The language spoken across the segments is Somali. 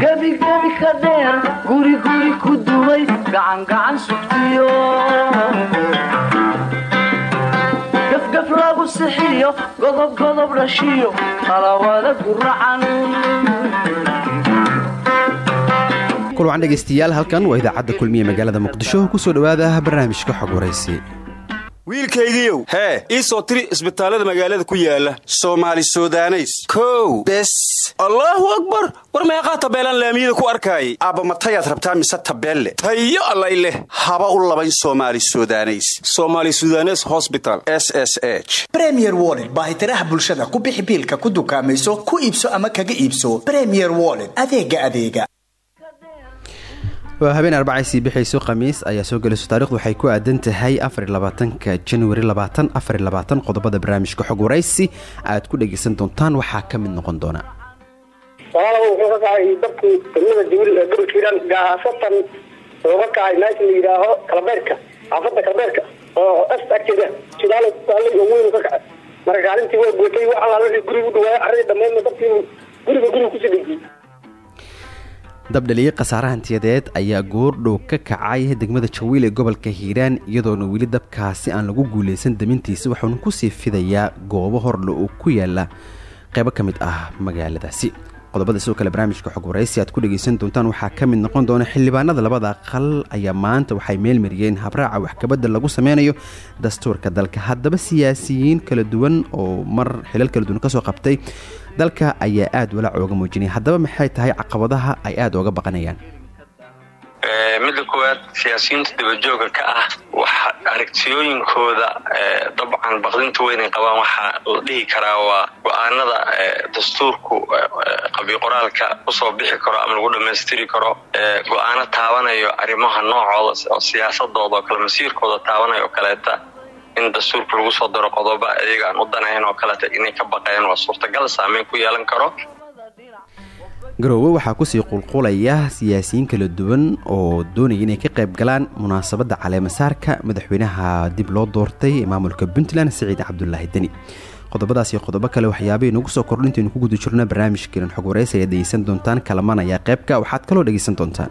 gebigebi ka dheer guriguri ku duway gacangacan sugtiyo. Gafgaf lagu sixiyo godobgodob dhashiyo talawada guracan kulwacan dhegaystayaal halkan waa idaacadda kulmiye magaalada muqdisho ku soo dhowaada barnaamijka xog waraysi wiilkaygiiow hee ii soo tiri isbitaallada magaalada ku yaalla soomaali sudaneys. Kow. Bes. Allaahu akbar. War meeqaa tabeelaan laamiyada ku arkaayay? Aabba matayaad rabtaa mise tabeelle? Tayo allay leh haba u labayn soomaali sudaneys. Soomaali sudanes hosbital s s h. Bremier woled baahitiraha bulshada ku bixi biilka ku dukaamayso ku iibso ama kaga iibso. Bremier woled adeega adeega habeen arbacay sii bixayso khamiis ayaa soo gelayso taarikhdu waxay ku aadan tahay afarlabaatanka januari labaatan afarlabaatan qodobada barnaamijka xog waraysi aad ku dhegaysan doontaan waxaa ka mid noqon doona. Wuxuu ka kacay dabkii degmada jibril ee gobolka hiiraan gaasatan wuxuu ka kacay meesha la yidhaaho kalabeerka xaafadda kalabeerka oo est agteeda jidaal kuaalay oo weyn ka kacay. Marka kaalintii waa gootay wax allaala wixii guriga u dhawaaya arradii dhammeydna dabkii guriga guriga ku sii dhejiyey dabdhaliyey khasaare hantiyadeed ayaa goordhow ka kacay degmada jawiil ee gobolka hiiraan iyadoona weli dabkaasi aan lagu guulaysan damintiisa waxauna ku sii fidayaa goobo horle oo ku yaalla qeybo ka mid ah magaaladaasi. Qodobada sidoo kale barnaamijka xog waraysi aad ku dhegaysan doontaan waxaa ka mid noqon doona xildhibaanada labada aqal ayaa maanta waxay meelmariyeen habraaca waxkabadda lagu sameynayo dastuurka dalka. Haddaba siyaasiyiin kala duwan oo mar xilal kala duwan ka soo qabtay dalka ayaa aada walaac ooga muujinaya haddaba maxay tahay caqabadaha ay aada ooga baqanayaan? Midda koowaad siyaasiyiinta dabajooga ka ah waxa aragtiyooyinkooda dabcan baqdinta weynay qabaan. Waxaa la dhihi karaa waa go'aanada dastuurku qabiqoraalka u soo bixi karo ama lagu dhammaystiri karo. Go'aano taabanayo arrimaha noocooda oo siyaasadooda oo kale masiirkooda taabanayo oo kaleeta in dastuurka lagu soo daro qodoba iyaga aan u danayn oo kaleeta inay ka baqeen waa suurtagal saameyn ku yeelan karo. Garoowe waxaa ku sii qulqulaya siyaasiyiin kala duwan oo doonaya inay ka qayb galaan munaasabadda caleemasaarka madaxweynaha dib loo doortay ee maamulka puntland siciid cabdulaahi deni. Qodobadaas iyo qodobo kale waxyaabay nagu soo kordhintaynu ku guda jirno barnaamijkeenan xog waraysi ayaad dhegeysan doontaan kalaman ayaa qaybka waxaad kaloo dhegeysan doontaan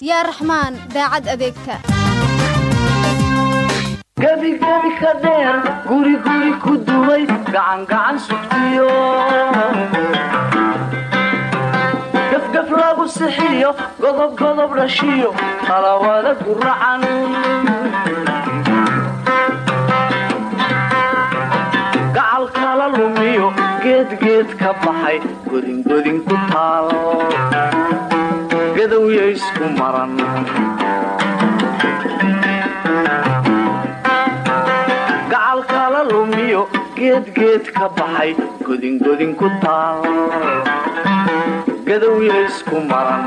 yaa raxmaan daacad adeegta. Gebigebi ka dheer guriguri ku duway gacangacan sugtiyo. Gafgaf lagu sixiyo godobgodob dhashiyo talawada guracan gacalkala lumiyo geedgeed ka baxay godingodin ku taal gadowya isku maran gacalkala lumiyo geedgeed ka baxay godingodin ku taal gadowya isku maran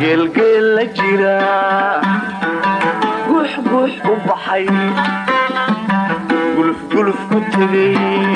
geelgeel la jira guuxguux u baxay gulufguluf ku tegay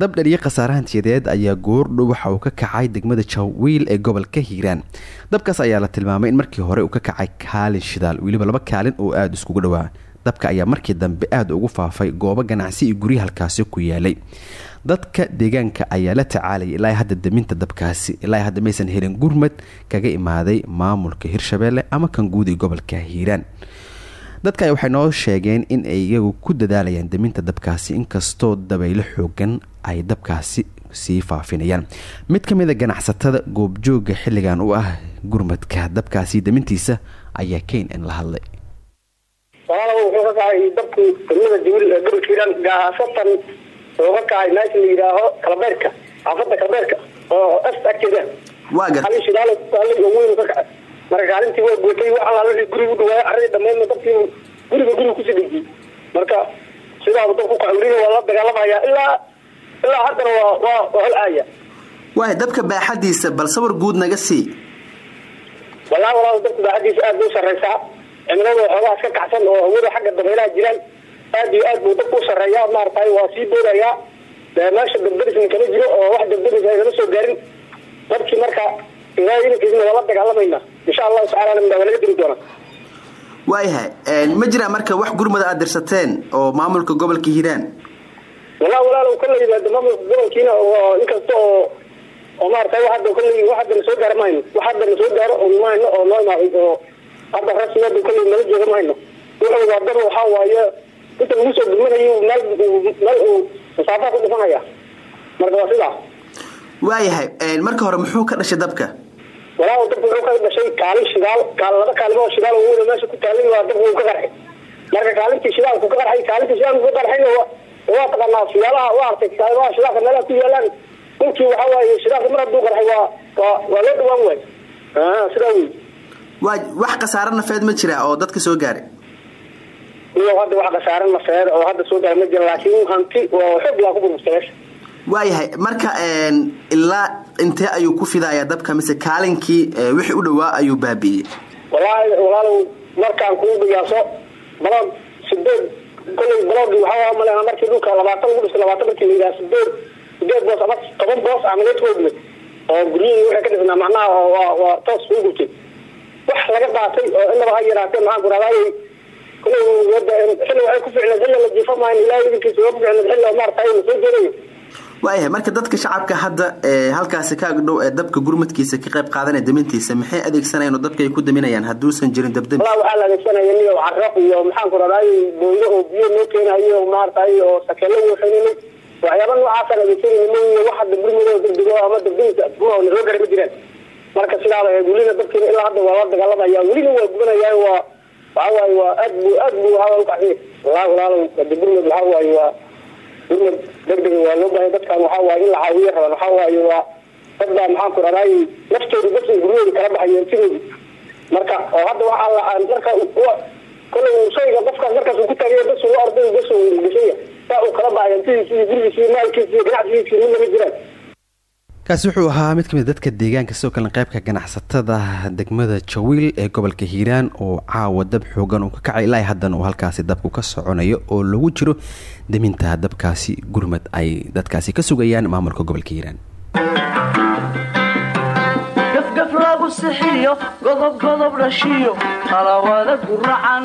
dab dhaliye khasaare hantiyadeed ayaa goordhow waxa uu ka kacay degmada jawiil ee gobolka hiiraan. Dabkaas ayaa la tilmaamay in markii hore uu ka kacay kaalin shidaal weliba laba kaalin oo aada iskugu dhowaa dabka ayaa markii dambe aada ugu faafay goobo ganacsi iyo gurya halkaasi ku yaalay. Dadka deegaanka ayaa la tacaalayay ilaa hadda daminta dabkaasi. Ilaa hadda maysan helin gurmad kaga imaaday maamulka hirshabeelle ama kan guud ee gobolka hiiraan dadka waxay noo sheegeen in ay iyagu ku dadaalayaan daminta dabkaasi inkastoo dabaylo xoogan ay dabkaasi sii faafinayaan. Mid ka mida ganacsatada goobjooga xilligan u ah gurmadka dabkaasi damintiisa ayaa keyn in la hadlay. Walaalow wuxuu ka kacay dabkii degmada jawiil ee gobolka gaasatan oo ka kacay meesha la yidhaaho kalabeerka xaafada kalabeerka oo est agteeda waa shidaal kaalin oo weyn ka kacay marka kaalintii waa gootay wax wixii guriga u dhawaaya carradii dhammeedna dabkii guriga guriga ku sii dhejiyey marka sidaaba dab ku kacay welina waa la dagaalamaya ilaa ilaa haddana waa waa hol aaya waay dabka baaxadiisa bal sawir guud naga sii wallahi walaal dabka baaxadiisa aad bay u sarreysaa cimilada waxoogaa iska kacsan oo hawada xagga dabaylaha jiraan aad iyo aad buu dabka u sarreeyaa maaragtay waa sii boodayaa meesha dabdarisna kama jiro oo wax dabdaris ay soo gaarin dabkii marka idankiisna waa la dagaalamayna insha allahu waa laga diri doonaa waayahay ma jiraa marka wax gurmada aad dirsateen oo maamulka gobolka hiiraan wallahi walaalow kolley maamulka gobolkiina oo inkasta oo oo maaragtay wax hadda kolley wax hadda na soo gaaro mahayno wax soo gaaro oo mahayno oo noo imaaday oo hadda rasmiyada kolley nala jooga mahayno wuxuu waa dab waxaa waaye inta lagu soo gurmanayo meel meel uu masaafaha ku dhufanaya marka waa sidaa. Waayahay marka hore muxuu ka dhashay dabka walaa dabka wuxuu ka dhashay kaalin shidaal laba kaalimo shidaal weyna meesha ku taalay waa uu ka qarxay. Marka kaalintii shidaalku ka qarxay kaalintii shidaalku ka qarxayna waa taqaanaa siyaalaha waa artay kaalmaha shidaalka meelaha ku yaalaan. Dhulkii waxaa waaye shidaalka mar hadduu qarxay waa waa waa loo dhawaan waay sidaa wey waa wax khasaare nafeed ma jira oo dadka soo gaaray? Iyo hadda wax khasaare nafeed oo hadda soo gaara ma jira laakiin hanti oo xoog laa ku burburtay meesha waayahay marka ilaa intee ayuu ku fidayaa dabka mise kaalinkii wixii u dhawaa ayuu baabi'iyey? Wallaahi walaalow markaan kuu qiyaaso baloog sideed kolley baloogi waxaa malena markii dhulka labaatan lagu dhistay labaatan markii la yidhaha sideed sideed boos ama toban boos camileed koo dhimay oo guryihii waxay ka dhisnaa macnaha waa toos u gubtay wax laga qaatay oo inaba ha yaraatee maxaan ku rahdaayey wada xilli waxay ku ficneed xilli la jiifa maayn ilaahay idinkiisa waa ku ficneed xilli oo soo jeedayo waayahay marka dadka shacabka hadda halkaasi ka agdhow ee dabka gurmadkiisa ka qayb qaadanaya damintiisa maxay adeegsanayaan oo dabka ay ku daminayaan hadduusan jirin dabdami? Walaa waxaa la adeegsanaya niyo caraq iyo maxaan ku raday booydo oo biyo noo keenayo maaragtay oo sakeelo waxaynay waxyaaba noocaasaan adeegsanayna wax hadda gurmado degdego ama dabdamisa na soo gara ma jiraan. Marka sidaaba welina dabkiina ilaa hadda waa la dagaalamaya welina waa gubanaya waa waxa waaye waa aad bu aad bu waxaa u kacsiya waaye waa gurmad degdega waa loo bahay dadkan waxaa waaye in la caawiyo rabaan waxaa waaye waa dad baa maxaan ku raday naftooda bas guryahoodi kala baxayo sidoodi marka oo hadda waxaa la marka kolley shayga qofkaas markaas uu ku bas gashaya saa uu kala baxaya intidiisi iyo gurigiisi maalkiisi ganacsigiisi midna ma jiraan kaasi wuxuu ahaa mid ka mid dadka deegaanka sidoo kale qaybka ganacsatada degmada jawiil ee gobolka hiiraan oo caawa dab xoogan uu ka kacay. Ilaa haddana uu halkaasi dabku ka soconayo oo lagu jiro daminta dabkaasi gurmad ay dadkaasi ka sugayaan maamulka gobolka hiiraan. Gafgaf lagu sixiyo godob godob dhashiyo talawada guracan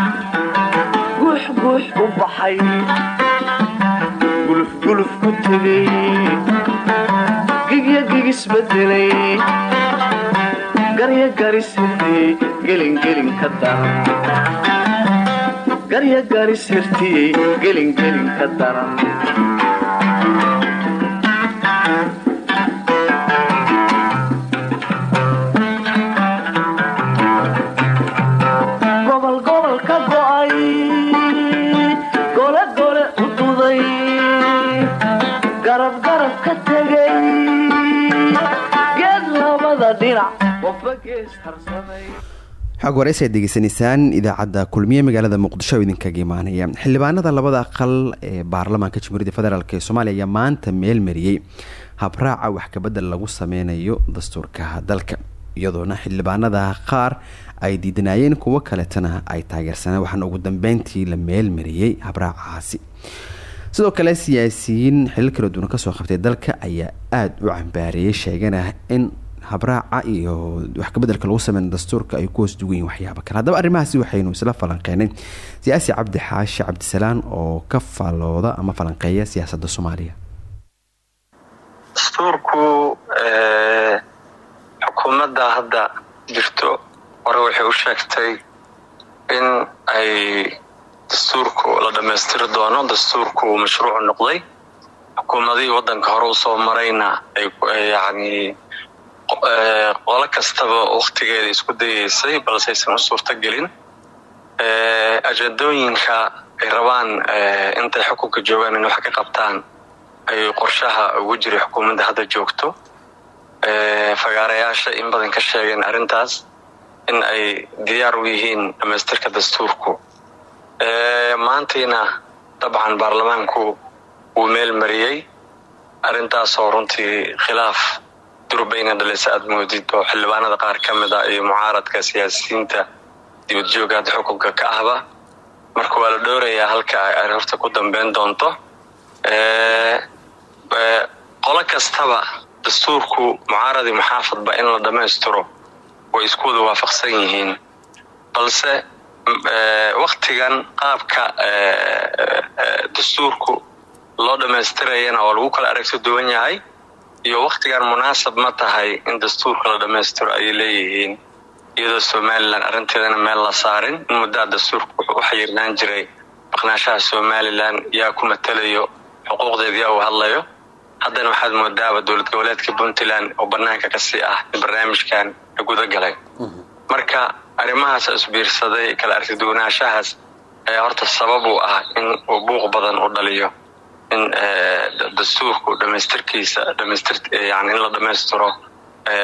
guux u baxay gulufguluf ku tegay gigya gigisbedelay garya garis hirtiyey gelingelin ka daran. Garya garis hirtiyey gelingelin ka daran xog waraysi aad degeysanaysaan idaacadda kulmiye magaalada muqdisho oo idinkaga imaanaya. Xildhibaanada labada aqal ee baarlamaanka jamhuuriyadda federaalk ee soomaaliya ayaa maanta meel mariyey habraaca waxkabedel lagu sameynayo dastuurka dalka iyadoona xildhibaanada qaar ay diidanaayeen kuwo kaletana ay taageersaneen waxaana ugu dambeyntii la meel mariyey habraacaasi sidoo kale siyaasiyiin xilal kala duwan ka soo qabtay dalka ayaa aada u cambaareeyay sheegana in habraaca iyo waxkabedelka lagu sameyn dastuurka ay ku hoos dugan yihiin waxyaaba kale. Haddaba arrimahaasi waxaynu isla falanqeynay. Siyaasi cabdi xaashi cabdisalaan oo ka falooda ama falanqeeya siyaasadda soomaaliya. Dastuurku xukuumadda hadda jirto hore waxay u sheegtay in ay dastuurku la dhammaystiri doono dastuurku mashruuc noqday. Xukuumadihii waddanka hore u soo marayna yani qolo kastaba waktigeeda isku dayeysay balseysan u suurto gelin ajendooyinka ay rabaan intay xukunka joogaan in wax ka qabtaan ayay qorshaha ugu jiray xukuumadda hadda joogto. Fagaarayaasha in badan ka sheegeen arrintaas in ay diyaar u yihiin dhammaystirka dastuurku. Maantiina dabcan baarlamaanku wuu meel mariyey. Arrintaasoo runtii khilaaf durbayna dhalisa aad moodid oo xildhibaanada qaar ka mid ah iyo mucaaradka siyaasiyiinta dibadjooga hadda xukunka ka ahba. Marka waa la dhowrayaa halka ay horta ku dambeyn doonto. Qolo kastaba dastuurku mucaaradi muxaafadba in la dhammaystiro way isku wada waafaqsan yihiin. Balse waktigan qaabka dastuurku loo dhammaystirayana oo lagu kala aragto duwan yahay iyo waktigan munaasab ma tahay in dastuurka la dhammaystiro ayay leeyihiin iyadoo somalilan arrinteedana meel la saarin. In muddaa dastuurka wuxuu u xayirnaan jiray maqnaashaha somalilan yaa ku matalayo xuquuqdeed yaa uu hadlayo. Haddana waxaad moodaaba dowlad goboleedka puntland oo banaanka ka sii ah in barnaamijkan la guda galay. Marka arrimahaas isbiirsaday kala arkiduwanaanshahaas ayaa horta sabab u ah in uu buuq badan u dhaliyo in dastuurku dhamaystirkiisa dhamaystir yani in la dhammaystiro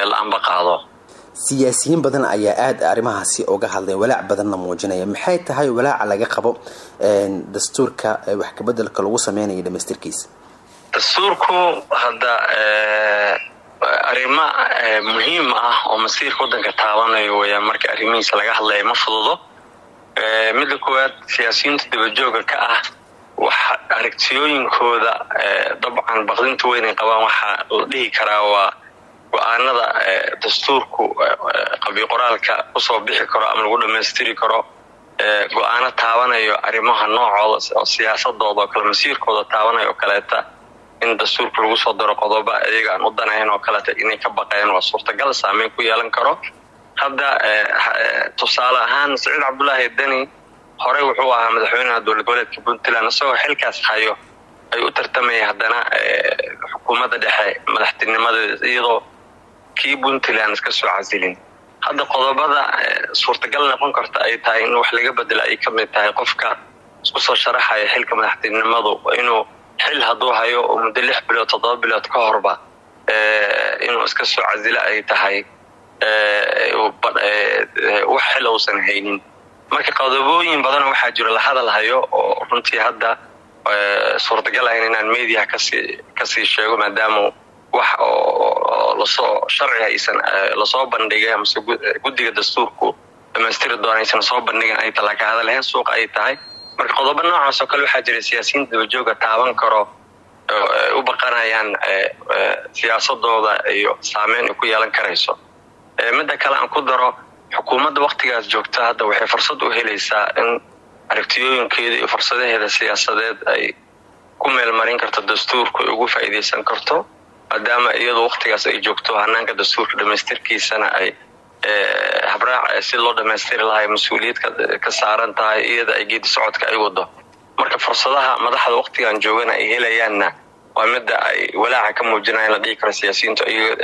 la amba qaado siyaasiyiin badan ayaa aada arrimahaasi uga hadlay walaac badanna muujinaya. Maxay tahay walaaca laga qabo dastuurka wax kabedelka lagu sameynayo dhamaystirkiisa? Dastuurku hadda arrimo muhiim ah oo masiirka waddanka taabanayo weyaan marka arrimihiisa laga hadlaya ma fududo. Midda koowaad siyaasiyiinta dabajooga ka ah wax aragtiyooyinkooda dabcan baqdinta weynay qabaan waxaa la dhihi karaa waa go'aanada dastuurku qabiqoraalka u soo bixi karo ama lagu dhammaystiri karo go'aano taabanayo arrimaha noocooda oo siyaasadooda oo kale masiirkooda taabanayo oo kaleeta in dastuurka lagu soo daro qodoba iyaga aan u danayn oo kaleeta inay ka baqeen waa suurtagal saameyn ku yeelan karo. Hadda tusaale ahaan saciid cabdulaahi deni horey wuxuu ahaa madaxweynaha dowlad goboleedka puntland isagoo xilkaas hayo ay u tartamaya haddana xukuumadda dhexe madaxtinimadeed iyadoo kii puntland iska soo casilin. Hadda qodobada suurtagal noqon karta ay tahay in wax laga bedela ay ka mid tahay qofka isku soo sharaxaya xilka madaxtinimadu. Inuu xil hadduu hayo oo muddo lix bilood toddoba bilood ka horba inuu iska soo casilo ay tahay wax xil uusan haynin marka qodobooyin badanoo waxaa jiro la hadal hayo oo runtii hadda suurtagal ahayn inaan mediaha ka sii ka sii sheego maadaama wax oo la soo sharciga aysan la soo bandhigay amase guddiga dastuurku dhamaystiri doona aysan soo bandhigan ay talaa ka hadalhayn suuqa ay tahay. Marka qodobo noocaas oo kale waxaa jira siyaasiyiinta dabajooga taaban karo u baqanayaan siyaasadooda iyo saameyn ay ku yeelan karayso. Midda kale aan ku daro xukuumadda waktigaas joogta hadda waxay fursad u helaysaa in aragtiyooyinkeeda iyo fursadaheeda siyaasadeed ay ku meelmarin karto dastuurku ay ugu faa'iidaysan karto maadaama iyadoo waktigaas ay joogto hanaanka dastuurka dhamaystirkiisana ay habraac si loo dhamaystiri lahay mas'uuliyad ka saaran tahay iyada ay geedi socodka ay wado. Marka fursadaha madaxda waktigan joogana ay helayaanna waa midda ay walaaca ka muujinayan la dhihi karo siyaasiyiintu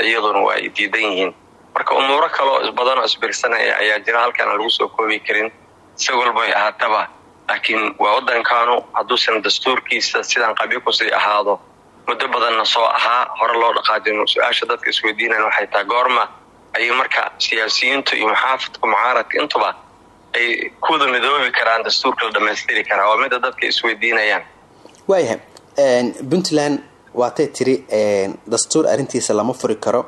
iyaduna waa ay diidan yihiin marka umuuro kaloo badan oo isbirsanaya ayaa jira halkaan aan lagu soo koobi karin. Si walbay ahaataba laakiin waa waddankaanu hadduusan dastuurkiisa sidaan qabyo ku sii ahaado muddo badanna soo ahaa hore loo dhaqaajin su'aasha dadka isweydiinayan waxay tahay goorma. Ayay marka siyaasiyiintu iyo muxaafadka mucaaradka intuba ay kuwada midoobi karaan dastuurka la dhammaystiri karaa waa mida dadka isweydiinayaan waayahay puntland waatay tiri dastuur arrintiisa lama furi karo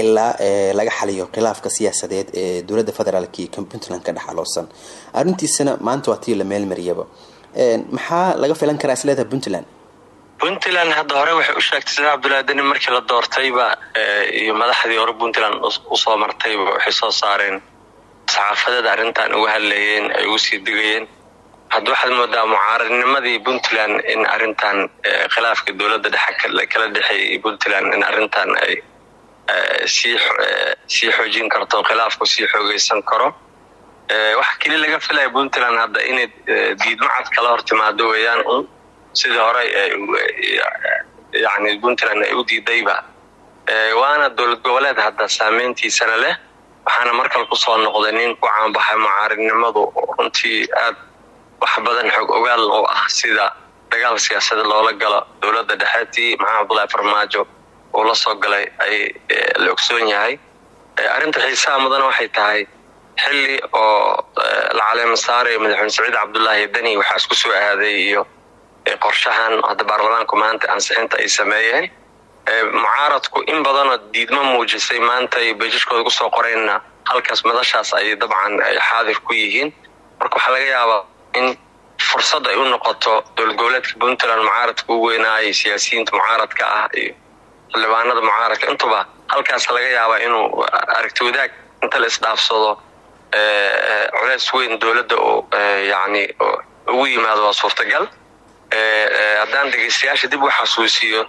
ilaa laga xaliyo khilaafka siyaasadeed ee dowladda federaalk iyo puntland ka dhexaloosan arrintiisana maanta waa tii la meelmariyaba maxaa laga filan karaa isleedaha puntland? Puntland hadda hore waxay u sheegtay sida cabdullaahi deni markii la doortayba iyo madaxdii hore puntland u soo martayba waxay soo saareen saxaafadeed arrintan uga hadlayeen ay ugu sii digayeen. Hadda waxaad moodaa mucaaradnimadii puntland in arrintan khilaafka dowladda dhexe kala dhexeeyay puntland in arrintan ay sii xoojin karto khilaafku sii xoogeysan karo. Waxa keli laga filaya puntland hadda inay diidmacad kala hor timaado weeyaan un. Sidii hore yani puntland ay u diidayba. Waana dowlad goboleed hadda saameyntiisana leh. Waxaana markale ku soo noqday nin ku caanbaxay mucaaridnimadu runtii aad wax badan xoog ogaal oo ah sida dagaal siyaasada loola galo dowladda dhexeetii maxamed abdullaahi farmaajo uu la soo galay ay la ogsoon yahay. Arrinta xiisaha mudana waxay tahay xilli oo la caleema saarayo madaxweyne saciid cabdullaahi deni waxaa isku soo aaday iyo qorshahan hadda baarlamaanku maanta ansixinta ay sameeyeen. Mucaaradku in badanoo diidmo muujisay maanta ay bejishkooda ku soo qoreenna halkaas madashaas ay dabcan ay xaadir ku yihiin. Marka waxaa laga yaabaa in fursad ay u noqoto dowlad goboleedka puntland mucaaradka u weynaayay siyaasiyiinta mucaaradka ah iyo xildhibaanada mucaaradka. Intuba halkaas laga yaabaa inuu aragti wadaag inta la isdhaafsado culeys weyn dowladda oo yani ugu yimaado waa suurtagal. Haddaan dhegeystayaasha dib u xasuusiyo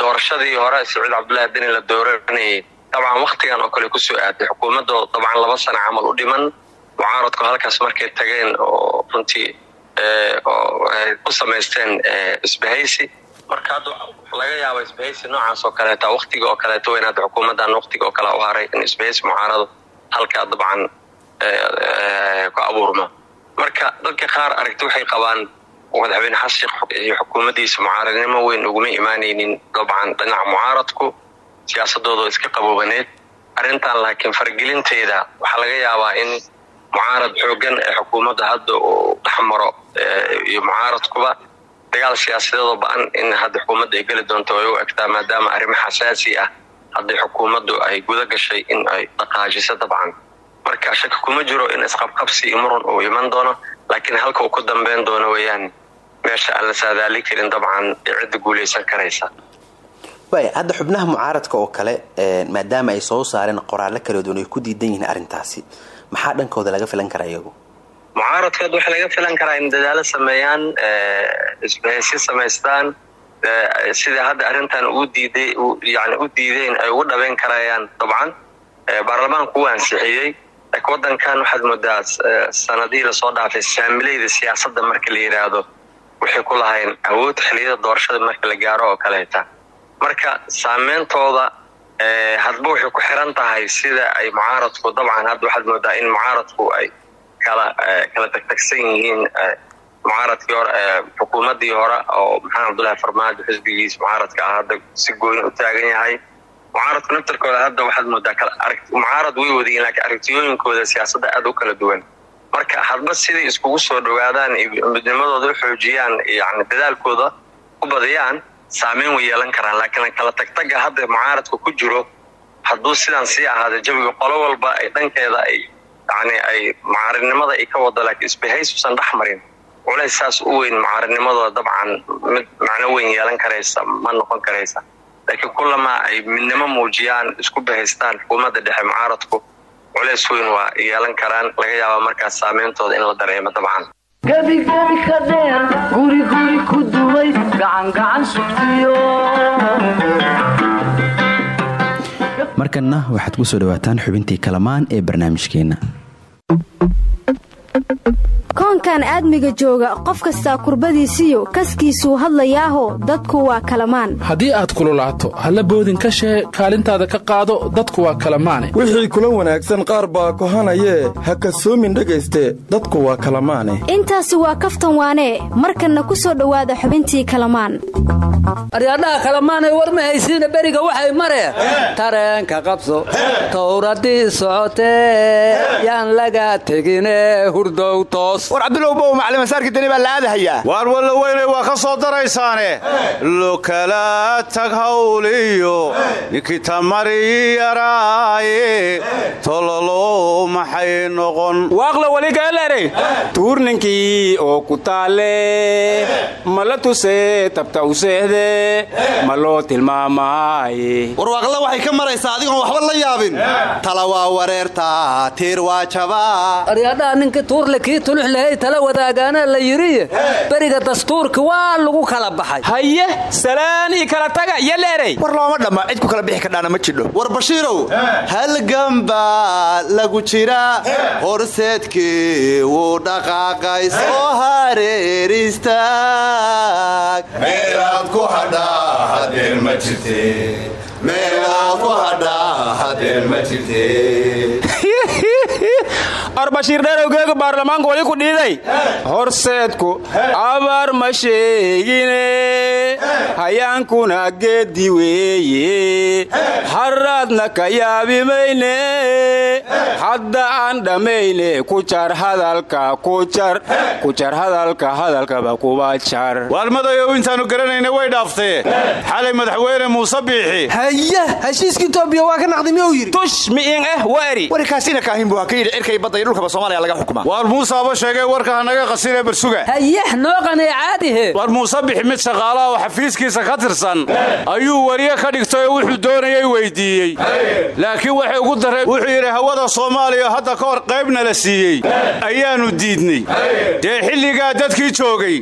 doorashadii hore saciid cabdullaahi deni la dooranayay dabcan waktigan oo kale ku soo aaday xukuumadda dabcan laba sano camal u dhiman. Mucaaradku halkaas markay tageen oo runtii ku samaysteen isbahaysi marka hadda laga yaabo isbahaysi noocaas oo kaleeta waktiga oo kaleeto weyn hadda xukuumaddan waktiga oo kale u haray in isbahaysi mucaarado halkaa dabcan ku abuurmo marka dadka qaar aragti waxay qabaan madaxweyne xasan iyo xukuumaddiisa mucaaradnimo weyn uguma imaanaynin dabcan dhinaca mucaaradku siyaasadooda iska qaboobaneed. Arrintan laakiin faragelinteeda waxaa laga yaabaa in mucaarad xoogan ee xukuumadda hadda uu dhex maro iyo mucaaradkuba dagaal siyaasadeedoo ba'an in hadda xukuumadda ay geli doonto ay u egtaa maadaama arrimo xasaasi ah hadday xukuumaddu ay guda gashay in ay dhaqaajiso dabcan. Marka shaki kuma jiro in isqabqabsi iyo muran uu iman doono laakiin halka uu ku dambeyn doono weeyaan meesha aan la saadaali karin dabcan cidda guuleysan karaysa. Waaya hadda xubnaha mucaaradka oo kale maadaama ay soo saareen qoraallo kala duwan ay ku diidan yihiin arrintaasi maxaa dhankooda laga filan karaa iyagu mucaaradkood waxaa laga filan karaa in dadaalo sameeyaan isbahaysyo samaystaan sida hadda arrintan u diiday yani u diideen ay ugu dhabeyn karayaan dabcan baarlamaanku wuu ansixiyey. Laakiin wadankan waxaad moodaa sanadihii la soo dhaafay saamileyda siyaasadda marka la yidhaahdo waxay ku lahayn awood xiliyada doorashada marka la gaaro oo kaleeta marka saameyntooda hadba waxay ku xiran tahay sida ay mucaaradku dabcan hadda waxaad moodaa in mucaaradku ay kala kala tagtagsan yihiin mucaaradkii hore xukuumaddii hore oo maxamed cabdullaahi farmaajo xisbigiisa mucaaradka ah hadda si gooyn u taagan yahay. Mucaaradku naftarkooda hadda waxaad moodaa mucaarad way wadayiin laakiin aragtiyooyinkooda siyaasadda aad u kala duwan. Marka hadba siday iskugu soo dhowaadaan iyo midnimadooda u xoojiyaan yani dadaalkooda u badiyaan saameyn way yeelan karaan. Laakiin kala tagtaga hadda mucaaradka ku jiro hadduu sidaan sii ahaada jawiga qolo walba ay dhankeeda ay yani ay mucaaridnimada ay ka wado laakiin isbahaysuusan dhex marin. Culays saas u weyn mucaaridnimadooda dabcan mid macno weyn yeelan karaysa ma noqon karaysa. Laakiin kulamaa ay midnimo muujiyaan isku bahaystaan xukuumadda dhexe mucaaradku culays weyn waa yeelan karaan. Laga yaaba markaas saameyntooda in la dareemo dabcan. Gebigebi ka dheer guri guri ku duway gacangacan sugtiyo. Markanna waxaad ku soo dhawaataan xubintii kalamaan ee barnaamijkeenna Thank you koonkan aadmiga jooga qof kastaa kurbadiisiyo kaskiisuu hadlayaaho dadku waa kalamaan. Haddii aad kululaato halla boodin ka shee kaalintaada ka qaado dadku waa kalamaane. Wixii kula wanaagsan qaar baa kohanayee ha kasoomin dhegayste dadku waa kalamaane. Intaasi waa kaftan waanee markanna ku soo dhowaada xubintii kalamaan. Aryaadhaha kalamaanay war ma haysiina beriga waxay mareen tareenka qabso towradii socotee yaan laga tegine hurdow toos war cabdulow bow maclimasaarkii dani baa la aadahayaa waar walla weynay waa ka soo daraysaane. Lokala tag hawliyo ninkii tamari yaraaye tololo maxay noqon? Waaqla waligaelere tuurninkii oo ku taalle ma la tusee tabta u seehde ma loo tilmaamaaye. Warwaaqla waxay ka maraysaa adigoon waxba la yaabin. Tala waa wareerta tiir waa jabaa. Aryaadhaha ninkii tuurle kii tulux lahay tala wadaagaana la yidhi beriga dastuurka waa lagu kala baxay. Haye salaan ii kala taga iyo leerey war looma dhamma cid ku kala bixi kadhaana ma jidho. War bashiirow. Halgamba lagu jira horseedkii wuu dhaqaaqay soo hareer istaag meelaad ku hadhaa hadeer ma jirte. Meelaad ku hadhaa hadeer ma jirte arbashiir dherowgeega baarlamaanka wali ku dhiiday. Horseedku abaar ma sheegine. Hayaankuna geeddi weeye. Harraadna ka yaabi mayne hadda aan dhammayne ku jar hadalka ku jar ku jar hadalka hadalkaba kuba jar. Waalmadayow intaannu garanayna way dhaaftee. Xalay madaxweyne muuse biixi. Haya heshiiska itoobiya waa ka naqdi miyuu yidhi? Tush mi'in eh wari warkaasina kaahin ha ka yidhi cirkay badda iyo dhulkaba soomaaliya laga xukumaa waar muusaaba sheegay warka hanaga qasinee barsuga hayax noo qanee caadihe war muuse bixi mid shaqaalaha oo xafiiskiisa ka tirsan. Ayuu wariye ka dhigtay oo wuxuu doonayay weydiiyey. Laakiin waxay ugu dareen wuxuu yidhi hawada soomaaliya hadda ka hor qaybna la siiyey. Ayaannu diidney dee xilligaa dadkii joogay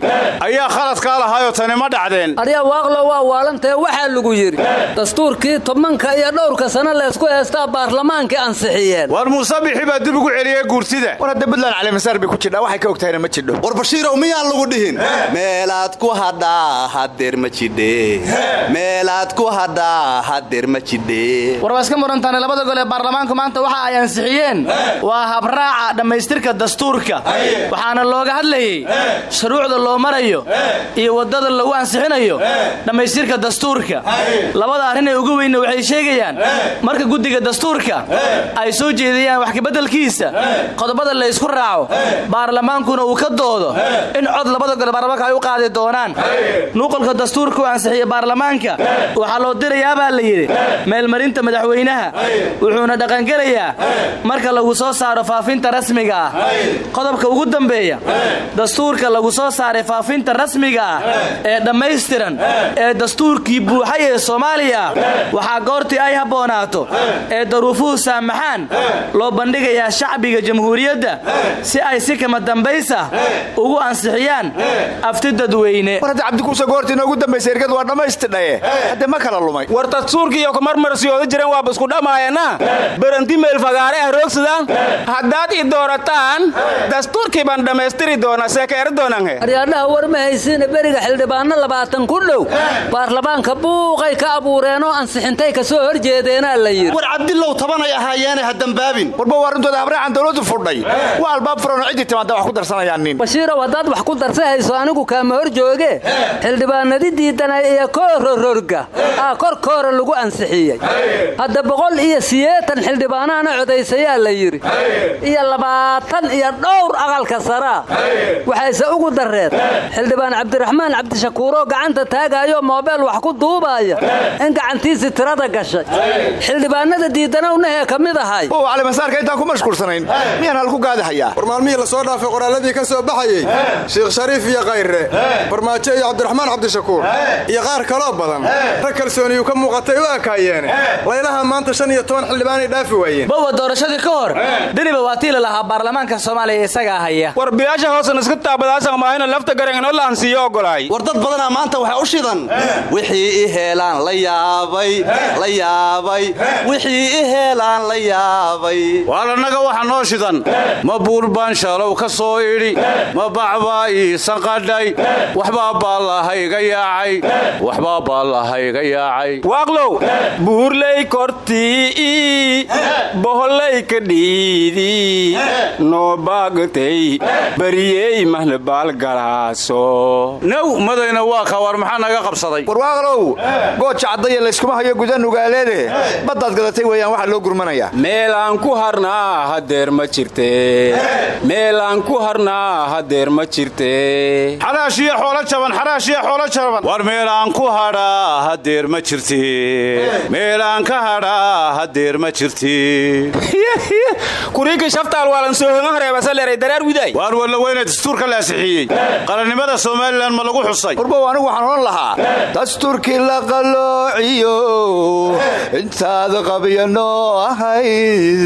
ayaa khaladkaa lahaayoo tani ma dhacdeen. Arya waaqlo waa waalantae waxaa lagu yidhi dastuurkii tobanka iyo dhowrka sano laysku heestaa baarlamaankii ansixiyeen bixi baa dib ugu celiyey guurtida war hadda buntland calimasaar bay ku jidhaa waxay ka ogtahayna ma jidho. War bashiirow miyaan lagu dhihin? Meelaad ku hadhaa hadeer ma jidhe. Meelaad ku hadhaa hadeer ma jidhe. War waa iska murantaane labada gol ee baarlamaanku maanta waxa ay ansixiyeen. Waa habraaca dhammaystirka dastuurka. Waxaana looga hadlayey shuruucda loo marayo iyo waddada lagu ansixinayo dhammaystirka dastuurka. Labada arrin ee ugu weynna waxay sheegayaan marka guddiga dastuurka ay soo jeediyaan wax kabeddelkiisa qodobada la ysku raaco baarlamaankuna uu ka doodo in cod labada gol baarlamaanka ay u qaadi doonaan. Nuqolka dastuurka uu ansixiya baarlamaanka waxaa loo dirayaabaa la yidhi. Meelmarinta madaxweynaha wuxuuna dhaqangelayaa marka lagu soo saaro faafinta rasmiga ah. Qodobka ugu dambeeya dastuurka lagu soo saaray faafinta rasmiga ah ee dhammaystiran ee dastuurkii buuxay ee soomaaliya waxaa goortii ay habboonaato ee daruufuhu saamaxaan loo bandhigayaa shacbiga jamhuuriyadda si ay si kama dambaysa ugu ansixiyaan afti dadweyne. War hadda cabdikuusa goortii inoogu dambaysa ergadu waa dhammaystidhaye hadde ma kala lumay. War dastuurkii iyo kumarmarsiyooda jireen waaba isku dhammaayana beranti meel fagaare ah roogsadaan haddaad i doorataan dastuurkii baan dhammaystiri doonaa seekeeri doonanhe aryaadhaha war ma haysiina beriga xildhibaanno labaatan ku dhow. Baarlamaanka buuqay ka abuureenoo ansixintay ka soo hor jeedeenaa la yidhi. War cabdilow tabanay ahaayeene ha dambaabin warba waa arrintooda habraacan dawladdu fudhay waa albaab furanoo ciddii timaada wax ku darsanayaan nin. Bashiirow haddaad wax ku darsahayso anigu kaama hor jooge. Xildhibaanadi diidanay iyo koorororga aa korkoora lagu ansixiyey. Hadda boqol iyo siyeetan xildhibaanaana codaysayaa la yidhi. Iyo labaatan iyo dhowr aqalka saraa waxayse ugu darreed. Xildhibaan cabdiraxmaan cabdishakuuroo gacanta taagaayoo moobeel wax ku duubaaya. In gacantiisii tirada gashay. Xildhibaanada diidanownahe ka mid ahay ku mashquulsanayn. Miyaan halku gaadahayaa war maalmihii la soo dhaafay qoraalladii ka soo baxayey sheekh shariif iyo kayre farmaajo iyo cabdiraxmaan cabdishakuur iyo qaar kaloo badan. Rag kalsooniyuu ka muuqatay u ekaayeene laylaha maanta shan iyo toban xildhibaanay dhaafi waayeen. Bowa doorashadii ka hor. Deniba waa tiili lahaa baarlamaanka soomaaliya isagaa haya war bilaasha hoosan iska taabadaasan maahina lafta garenganoo la ansiiyo ogolaay. War dad badanaa maanta waxay u shidan. Wixii i heelaan la yaabay la yaabay. Wixii i heelaan la yaabay waar annaga waxaa noo shidan. Ma buur baan shalow ka soo idhi. Ma bacbaa iisan qadhay waxbaa baallahayga yaacay. Waxbaa baallahayga yaacay. Waaqlow buurley kortii bohollay ka dhiidi noo baagtay bariyey mahlabaalgalaaso naw madayna waa ka war maxaa naga qabsaday? Warwaaqlow gooja caddaya layskuma hayo guda nugaaleede baddaad gadatay weeyaan waxaa loo gurmanayaa meelaan ku harnaa hadeer ma jirte meelaan ku harnaa hadeer ma jirte xaraashiyo xoolo jaban xaraashiyo xoolo jaban. War meelaan ku hadhaa hadeer ma jirti meelaan ka hadhaa hadeer ma jirti kuriinka shaftaal waalan soohoma reebasaleeray daraar widaay. Waar walla weyne dastuurka la asixiyey qarannimada somalilan ma lagu xusay. Warbow anigu waxaan odhan lahaa. Dastuurkii la qalloociyo intaad qabya noo ahayd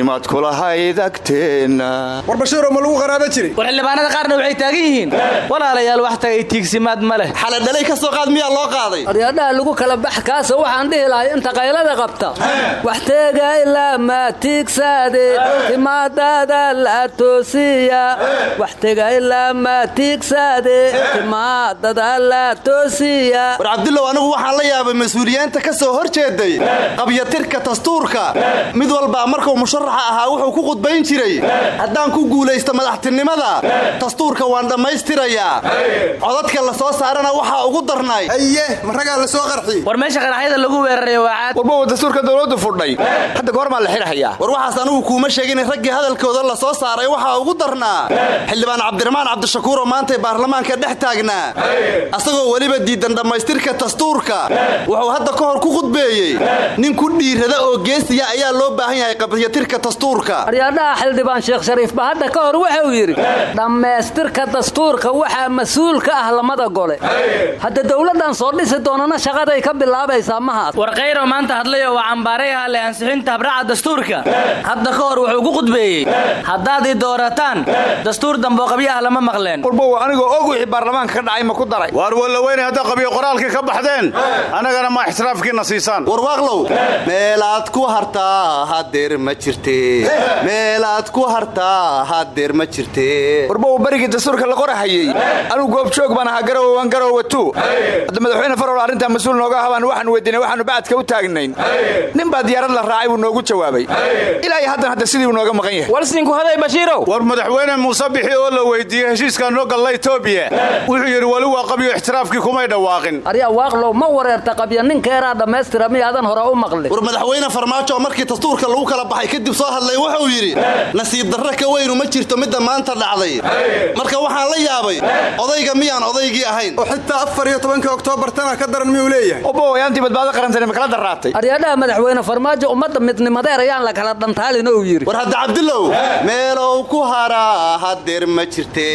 qiimaad ku lahayd agteenna war bashiiro ma lagu qaraaba jiray war xildhibaanada qaarna waxay taagan yihiin. Walaalayaal wax tagay tiigsimaad ma leh. Xaladhalay ka soo qaad miyaa loo qaaday? Aryadhaha lagu kala bax kaasa waxaan dhihi lahay inta qaylada qabta. Wax teega ilaa ma tiigsaade. Timaadada la toosiya. Wax tega ilaa ma tiigsaade. Timaadada la toosiya. War cabdullow anigu waxaan la yaabay mas'uuliyiinta ka soo hor jeeday qabyatirka dastuurka. Mid walbaa markuu musharaxa ahaa wuxuu ku khudbayn jiray. Haddaan ku guulaysto madaxtinimada dastuurka waan dhammaystirayaa. Codadka la soo saarana waxaa ugu darnay. Aye ma ragaa la soo qarxi. War meesha qaraxyada lagu weeraray waa caad. Warbow dastuurka dawladdu fudhay hadda goormaa la xidhayaa war waxaas anigu kuuma sheegin raggii hadalkooda la soo saaray waxaa ugu darnaa. Xildhibaan cabdiraxmaan cabdishakuur oo maantay baarlamaanka dhex taagnaa asagoo weliba diidan dhammaystirka dastuurka. Wuxuu hadda ka hor ku khudbeeyey. Nin ku dhiirada oo geesiya ayaa loo baahan yahay qabyatirka dastuurka. Aryadhaha xildhibaan sheekh shariifba hadda ka hor wuxuu yidhi dhammaystirka dastuurka waxaa mas'uul ka ah lamada gole. Hadda dowladdan soo dhisi doonana shaqaday ka bilaabaysaa mahaas. War kayro maanta hadlayo waa cambaaray hale ansixinta habraaca dastuurka. Hadda ka hor wuxuu ku khudbeeyey haddaad i doorataan dastuur damboo qabyaah lama maqleen. Warbow anigoo og wixii baarlamaanka ka dhacay ma ku daray. Waar walla weyne hadda qabyo qoraalkii ka baxdeen annagana ma ixtiraafkiina siisaan. Warwaaqlow meelaad ku hartaa hadeer ma jirte. Meelaad ku hartaa hadeer ma jirte. Warbow berigii dastuurka la qorahayey anugu goobjoog baan ahaa garowe waan garowe tu hadda madaxweyne farol arrintaa mas'uul nooga habaan waxaan weydiinay waxaanu bacadka u taagnayn. Nin baa diyaarad la raacay buu noogu jawaabay. Ilaa iyo haddan hadda sidii uu nooga maqan yahay. Walsinku haday bashiirow. War madaxweyne muuse bixi oo la weydiiyey heshiiskaa noo galla etoobiya wuxuu yidhi weli waa qabyo ixtiraafkii kumay dhawaaqin. Aryaa waaqlow ma wareerta qabya ninkeeraa dhammaystira miyaadan hore u maqlin war madaxweyne farmaajo markii dastuurka lagu kala baxay kadib soo hadlay wuxuu yidhi nasiib darro ka weynu ma jirto midda maanta dhacday. Marka waxaan la yaabay odayga miyaan odaygii ahayn? Oo xitaa afar iyo oktoobar tana ka daran miyuu leeyahay? Obow ayaantii badbaado qarantani ma kala daraatay aryadhaha madaxweyne farmaajo ummadda midnimadeer ayaan la kala dhantaalin ou yidhi war hadda cabdillow meelow ku haraa hadeer ma jirte.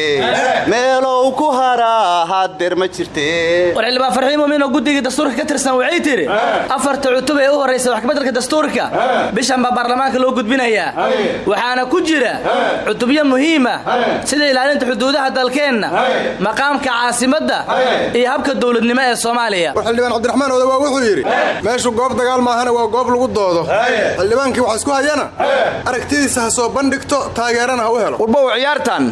Meelow ku haraa hadeer ma jirte. War xildhibaan farxiin muminoo guddigii dastuurka ka tirsan waxay tidhi afarta cutub ee u horraysa wax kabeddelka dastuurka bishan baa baarlamaanka loo gudbinayaa waxaana ku jira cutubyo muhiima sida ilaalinta xuduudaha dalkeenna maqaamka caasimadda iyo habka dowladnimo ee soomaaliya. Xildhibaan cabdiraxmaan odawaa wuxuu yidhi meeshu goob dagaal maahana waa goob lagu doodo. Xildhibaankii wax isku hayana? Aragtidiisa ha soo bandhigto taageerana ha u helo. Warbow ciyaartan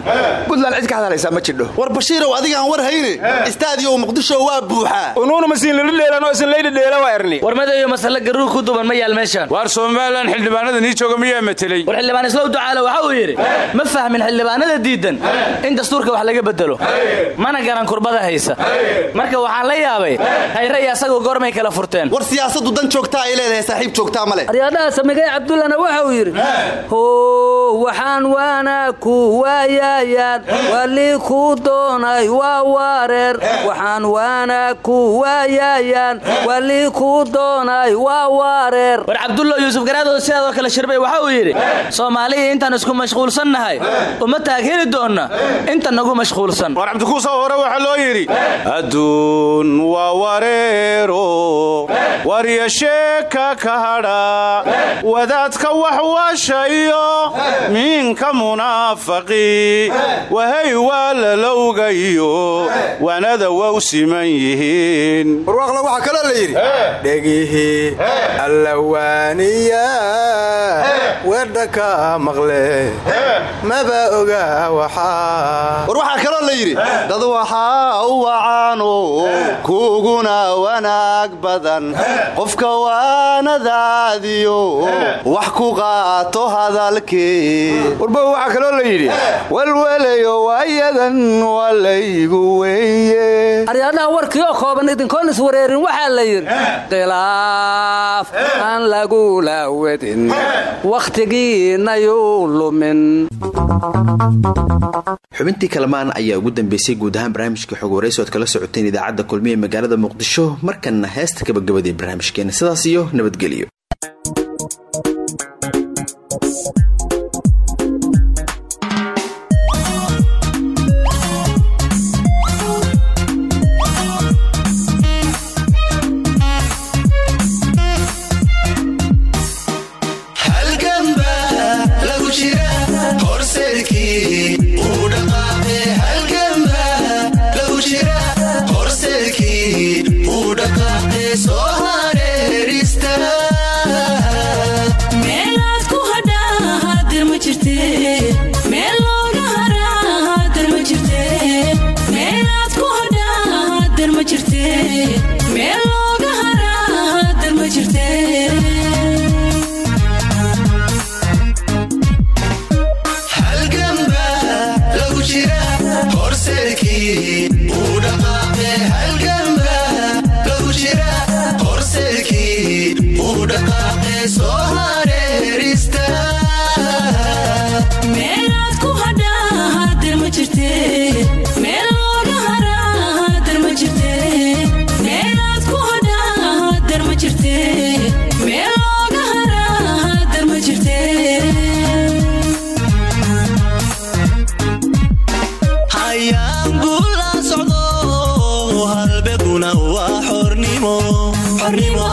buntland cid ka hadlaysaa ma jidho. War bashiirow adigaan war hayne istaadiyow muqdisho waa buuxaa unuuna masiinlidheelanoo isinlaydhidheela waa erni. War madayo masale garuur ku duban ma yaal meeshaan waar somalilan xildhibaanada nii jooga miyaa mateley war xildhibaan islow ducaale waxa uu yidhi ma fahmin xildhibaanada diidan in dastuurka wax laga bedelo mana garan kurbada haysa. Marka waxaan la yaabay hayre iyo asagoo goormay kala furteen. War siyaasadu dan joogtaa ay leedahay saaxiib joogtaa ma leh. Aryadhaha samigay cabdullana waxa uu yidhi ho waxaan waana ku waayayaan walii ku doonay waa wareer waxaan waana ku waayayaan walii ku doonay waa wareer war cabdullo yuusuf garaadoo sidaadoo kale shirbay waxa uu yidhi soomaaliya intaan isku mashquulsannahay uma taag heli doonna inta nagu mashquulsan. War cabdikuusoo hore waxaa loo yidhi adduun waa wareero warya sheeka ka hadha wadaadka wax washayo miinka munaafaqi wahay waa lalowgayo wanada wow siman yihiin. Warwaaqla waxaa kaloo la yidhi dhegihii allawaaniya wedhaka maqle. Maba oga waxaa war waxaa kaloo la yidhi dad waxaa u wacaano kuguna wanaag badan. Qofka waanadaadiyo wax ku qaato hadalkii. Warbow waxaa kaloo la yidhi walwelayo waayadan walaygu weye aryaadhaha warkii oo kooban idinkoon iswareerin waxaa la yidhi khilaaf aan lagula wedin xubintii kalamaan ayaa ugu dambeysay guud ahaan barnaamijka xog waraysi ood kala socoteen idaacadda kulmiye magaalada muqdisho markanna heesta gabagabadii barnaamijkeena. Sidaas iyo nabadgelyo arrivo.